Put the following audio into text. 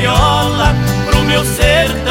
gaiola pro meu sertão.